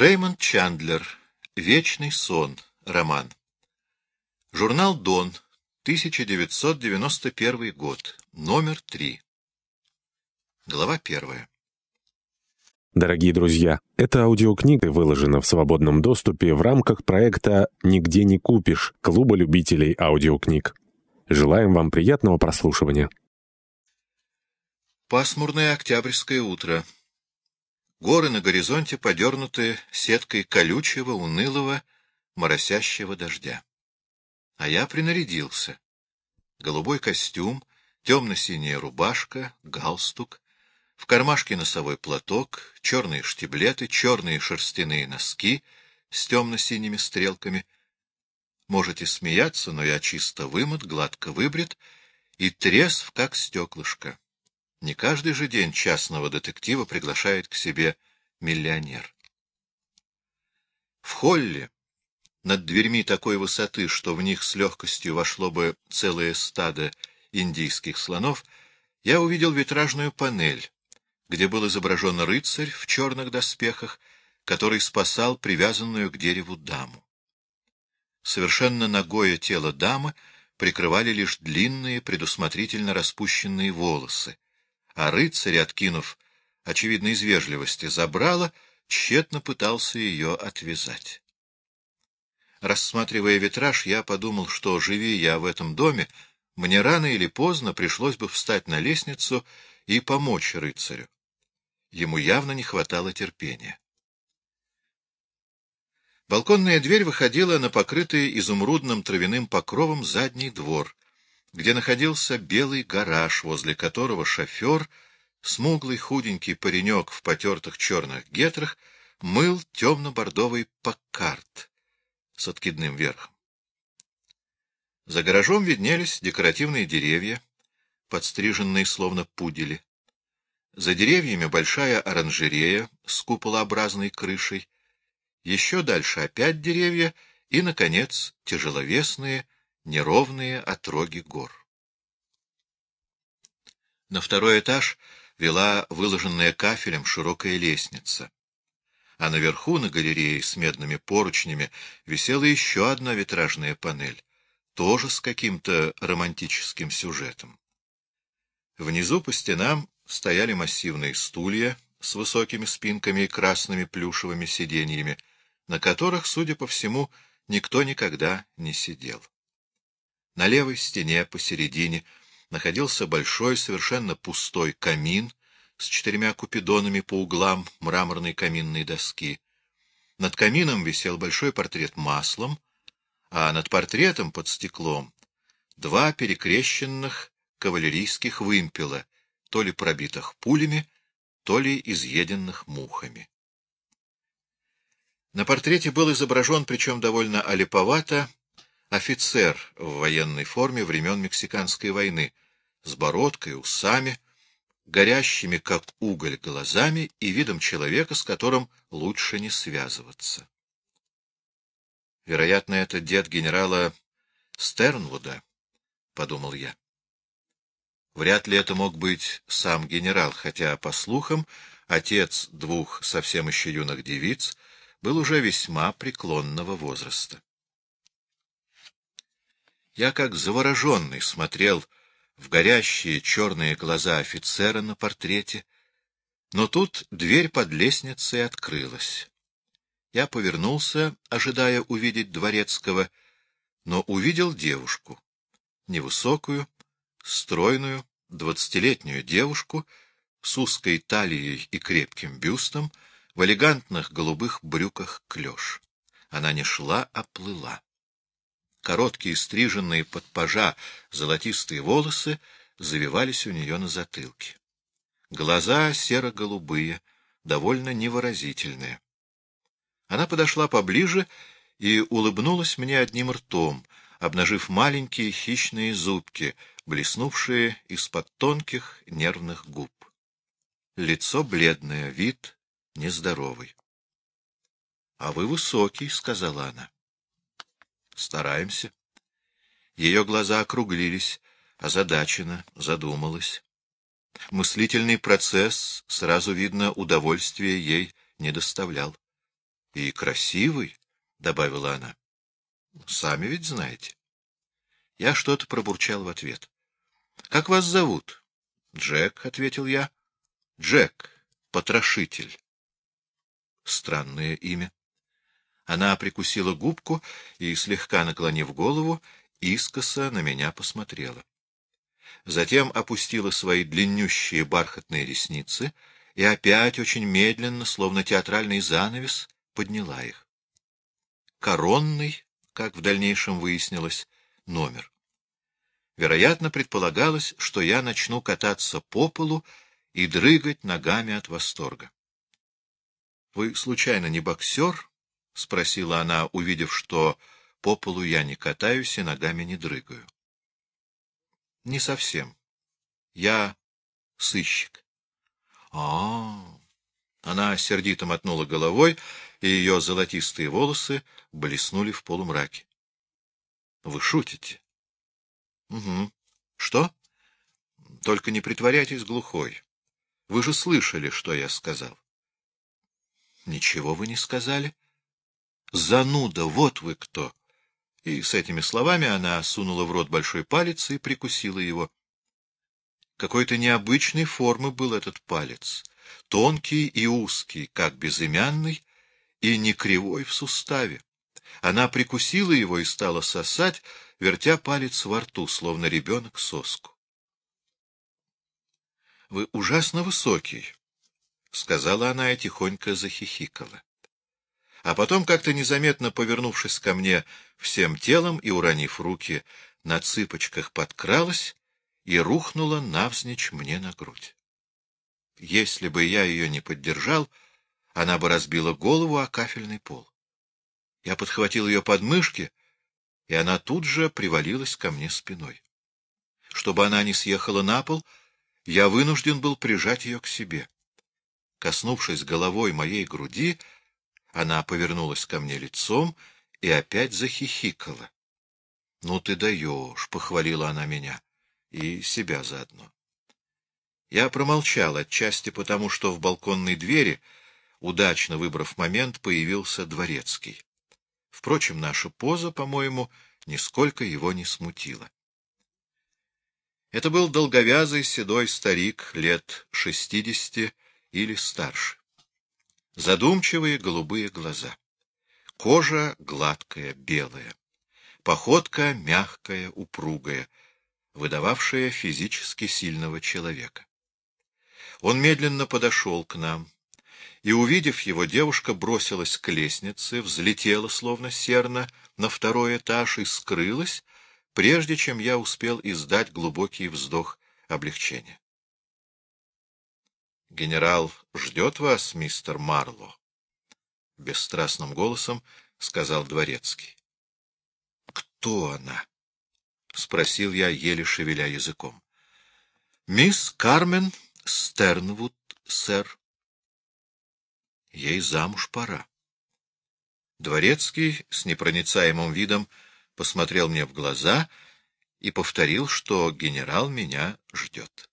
Реймонд Чандлер. Вечный сон. Роман. Журнал «Дон», 1991 год, номер 3. Глава первая. Дорогие друзья, эта аудиокнига выложена в свободном доступе в рамках проекта «Нигде не купишь» Клуба любителей аудиокниг. Желаем вам приятного прослушивания. Пасмурное октябрьское утро. Горы на горизонте подернуты сеткой колючего, унылого, моросящего дождя. А я принарядился. Голубой костюм, темно-синяя рубашка, галстук, в кармашке носовой платок, черные штиблеты, черные шерстяные носки с темно-синими стрелками. Можете смеяться, но я чисто вымыт, гладко выбрит и трезв, как стеклышко. Не каждый же день частного детектива приглашает к себе миллионер. В холле, над дверьми такой высоты, что в них с легкостью вошло бы целое стадо индийских слонов, я увидел витражную панель, где был изображен рыцарь в черных доспехах, который спасал привязанную к дереву даму. Совершенно нагое тело дамы прикрывали лишь длинные, предусмотрительно распущенные волосы, а рыцарь, откинув, очевидно, из вежливости, забрала, тщетно пытался ее отвязать. Рассматривая витраж, я подумал, что, живи я в этом доме, мне рано или поздно пришлось бы встать на лестницу и помочь рыцарю. Ему явно не хватало терпения. Балконная дверь выходила на покрытый изумрудным травяным покровом задний двор, где находился белый гараж, возле которого шофер, смуглый худенький паренек в потертых черных гетрах, мыл темно-бордовый паккарт с откидным верхом. За гаражом виднелись декоративные деревья, подстриженные словно пудели. За деревьями большая оранжерея с куполообразной крышей, еще дальше опять деревья и, наконец, тяжеловесные, неровные отроги гор. На второй этаж вела выложенная кафелем широкая лестница, а наверху, на галерее с медными поручнями, висела еще одна витражная панель, тоже с каким-то романтическим сюжетом. Внизу по стенам стояли массивные стулья с высокими спинками и красными плюшевыми сиденьями, на которых, судя по всему, никто никогда не сидел. На левой стене посередине находился большой, совершенно пустой камин с четырьмя купидонами по углам мраморной каминной доски. Над камином висел большой портрет маслом, а над портретом под стеклом два перекрещенных кавалерийских вымпела — то ли пробитых пулями, то ли изъеденных мухами. На портрете был изображен, причем довольно олиповато, офицер в военной форме времен Мексиканской войны, с бородкой, усами, горящими, как уголь, глазами и видом человека, с которым лучше не связываться. Вероятно, это дед генерала Стернвуда, — подумал я. Вряд ли это мог быть сам генерал, хотя, по слухам, отец двух совсем еще юных девиц был уже весьма преклонного возраста. Я, как завороженный, смотрел в горящие черные глаза офицера на портрете, но тут дверь под лестницей открылась. Я повернулся, ожидая увидеть дворецкого, но увидел девушку, невысокую, стройную, двадцатилетнюю девушку с узкой талией и крепким бюстом в элегантных голубых брюках клеш. Она не шла, а плыла. Короткие стриженные под пажа золотистые волосы завивались у нее на затылке. Глаза серо-голубые, довольно невыразительные. Она подошла поближе и улыбнулась мне одним ртом, обнажив маленькие хищные зубки, блеснувшие из-под тонких нервных губ. Лицо бледное, вид нездоровый. — А вы высокий, — сказала она. — Стараемся. Ее глаза округлились, озадачена, задумалась. Мыслительный процесс, сразу видно, удовольствия ей не доставлял. И красивый, — добавила она. — Сами ведь знаете. Я что-то пробурчал в ответ. — Как вас зовут? — Джек, — ответил я. — Джек, потрошитель. Странное имя. Она прикусила губку и, слегка наклонив голову, искоса на меня посмотрела. Затем опустила свои длиннющие бархатные ресницы и опять очень медленно, словно театральный занавес, подняла их. Коронный, как в дальнейшем выяснилось, номер. Вероятно, предполагалось, что я начну кататься по полу и дрыгать ногами от восторга. — Вы, случайно, не боксер? — спросила она, увидев, что по полу я не катаюсь и ногами не дрыгаю. — Не совсем. Я сыщик. А-а-а! Она сердито мотнула головой, и ее золотистые волосы блеснули в полумраке. — Вы шутите? — Угу. — Что? — Только не притворяйтесь глухой. Вы же слышали, что я сказал. — Ничего вы не сказали. — Зануда, вот вы кто! И с этими словами она сунула в рот большой палец и прикусила его. Какой-то необычной формы был этот палец, тонкий и узкий, как безымянный, и не кривой в суставе. Она прикусила его и стала сосать, вертя палец во рту, словно ребенок соску. — Вы ужасно высокий, — сказала она и тихонько захихикала. А потом, как-то незаметно повернувшись ко мне всем телом и уронив руки, на цыпочках подкралась и рухнула навзничь мне на грудь. Если бы я ее не поддержал, она бы разбила голову о кафельный пол. Я подхватил ее подмышки, и она тут же привалилась ко мне спиной. Чтобы она не съехала на пол, я вынужден был прижать ее к себе. Коснувшись головой моей груди, она повернулась ко мне лицом и опять захихикала. — Ну ты даешь, — похвалила она меня, и себя заодно. Я промолчал, отчасти потому, что в балконной двери, удачно выбрав момент, появился дворецкий. Впрочем, наша поза, по-моему, нисколько его не смутила. Это был долговязый седой старик лет шестидесяти или старше. Задумчивые голубые глаза. Кожа гладкая, белая. Походка мягкая, упругая, выдававшая физически сильного человека. Он медленно подошел к нам, и, увидев его, девушка бросилась к лестнице, взлетела, словно серна, на второй этаж и скрылась, прежде чем я успел издать глубокий вздох облегчения. — Генерал ждет вас, мистер Марло, — бесстрастным голосом сказал дворецкий. — Кто она? — спросил я, еле шевеля языком. — Мисс Кармен Стернвуд, сэр. Ей замуж пора. Дворецкий с непроницаемым видом посмотрел мне в глаза и повторил, что генерал меня ждет.